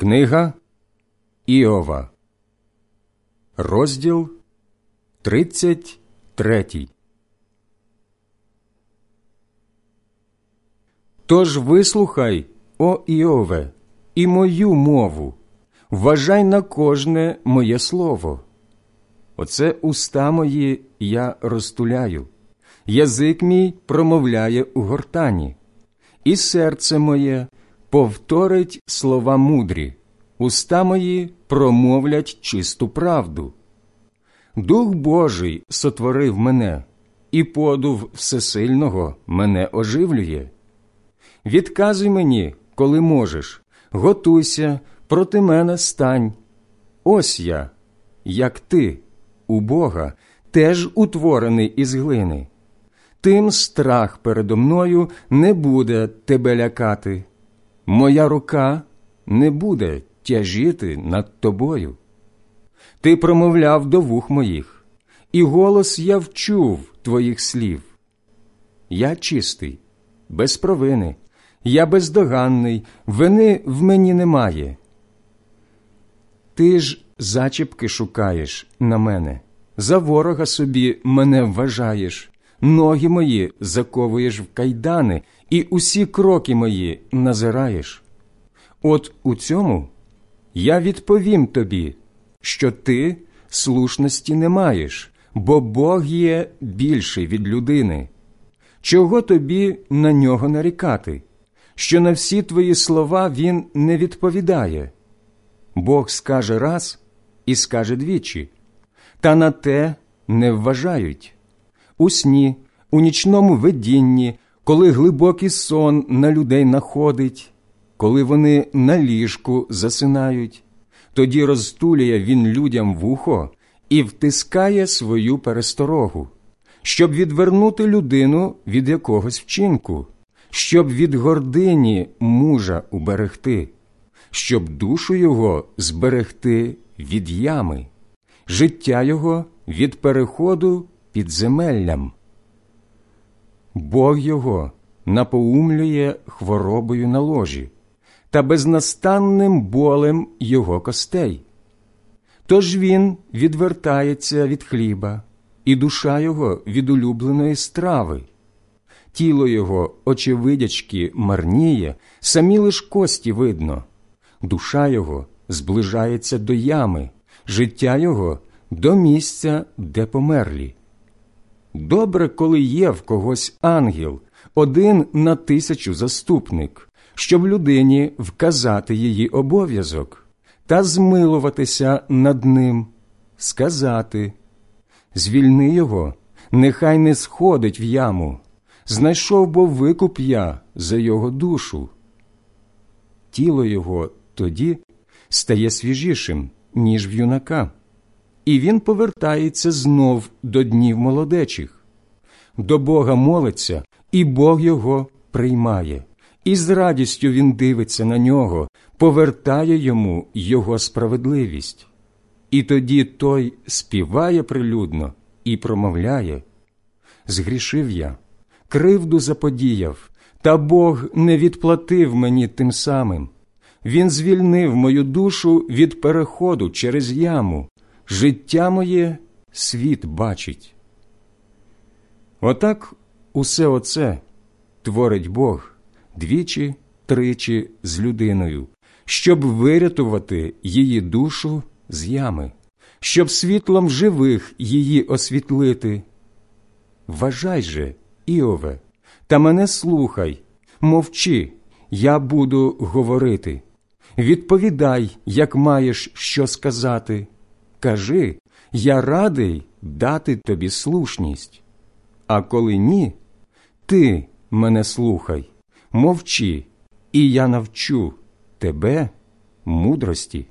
Книга Іова, розділ 33 Тож вислухай, о Іове, і мою мову, вважай на кожне моє слово. Оце уста мої я розтуляю, язик мій промовляє у гортані, і серце моє повторить слова мудрі, уста мої промовлять чисту правду. Дух Божий сотворив мене, і подув Всесильного мене оживлює. Відказуй мені, коли можеш, готуйся, проти мене стань. Ось я, як ти, у Бога, теж утворений із глини. Тим страх передо мною не буде тебе лякати моя рука не буде тяжіти над тобою. Ти промовляв до вух моїх, і голос я вчув твоїх слів. Я чистий, без провини, я бездоганний, вини в мені немає. Ти ж зачіпки шукаєш на мене, за ворога собі мене вважаєш, ноги мої заковуєш в кайдани і усі кроки мої назираєш. От у цьому я відповім тобі, що ти слушності не маєш, бо Бог є більший від людини. Чого тобі на нього нарікати, що на всі твої слова він не відповідає? Бог скаже раз і скаже двічі, та на те не вважають. У сні, у нічному видінні, коли глибокий сон на людей находить, коли вони на ліжку засинають, тоді розтулює він людям вухо і втискає свою пересторогу, щоб відвернути людину від якогось вчинку, щоб від гордині мужа уберегти, щоб душу його зберегти від ями, життя його від переходу під земеллям. Бог його напоумлює хворобою на ложі та безнастанним болем його костей. Тож він відвертається від хліба, і душа його від улюбленої страви. Тіло його, очевидячки, марніє, самі лиш кості видно, душа його зближається до ями, життя його до місця, де померлі. Добре, коли є в когось ангел, один на тисячу заступник, щоб людині вказати її обов'язок та змилуватися над ним, сказати звільни його, нехай не сходить в яму, знайшов бо викуп я за його душу. Тіло його тоді стає свіжішим, ніж в юнака і він повертається знов до днів молодечих. До Бога молиться, і Бог його приймає, і з радістю він дивиться на нього, повертає йому його справедливість. І тоді той співає прилюдно і промовляє Згрішив я, кривду заподіяв, та Бог не відплатив мені тим самим. Він звільнив мою душу від переходу через яму, життя моє світ бачить. Отак усе оце творить Бог двічі, тричі з людиною, щоб вирятувати її душу з ями, щоб світлом живих її освітлити. Вважай же, Іове, та мене слухай, мовчи, я буду говорити. Відповідай, як маєш що сказати. Кажи, я радий дати тобі слушність. А коли ні, ти мене слухай, мовчи, і я навчу тебе мудрості.